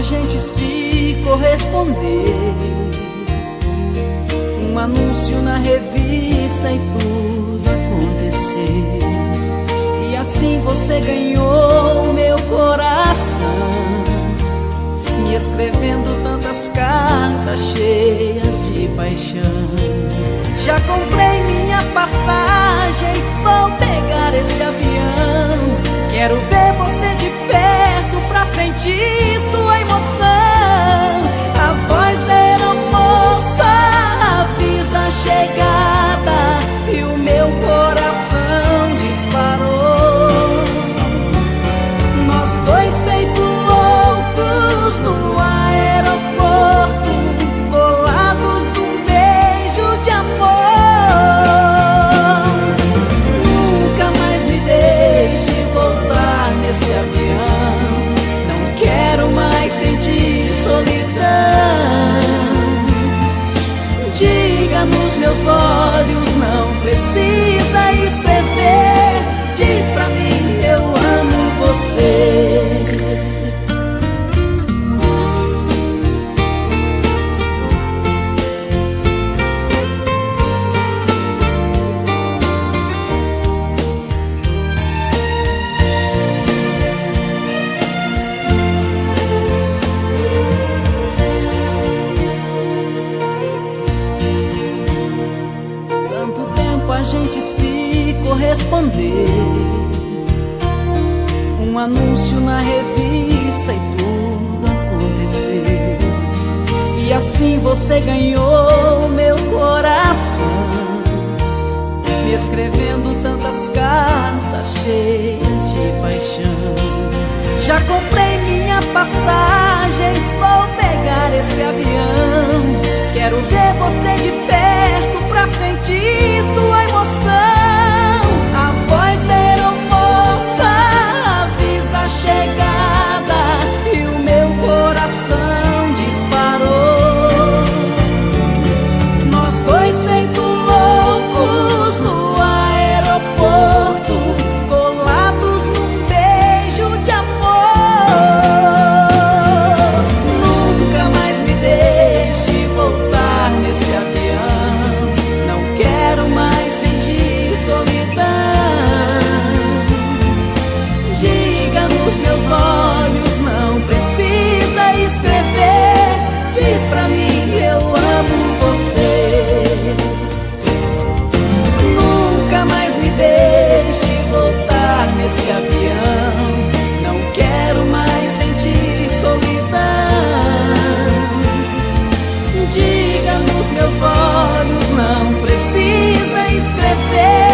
a gente se corresponder. Um anúncio na revista e tudo acontecer. E assim você ganhou meu coração me escrevendo tantas cartas cheias de paixão. Já comprei minha passagem, vou pegar esse avião. Quero ver você de perto pra sentir. Meus olhos, não precisa Um anúncio na revista e tudo aconteceu. E assim você ganhou meu coração. Me escrevendo tantas cartas cheias de paixão. Já comprei minha passagem, nos meus olhos não precisa escrever. Diz pra mim, eu amo você. Nunca mais me deixe voltar nesse avião. Não quero mais sentir solidão. Diga nos meus olhos, não precisa escrever.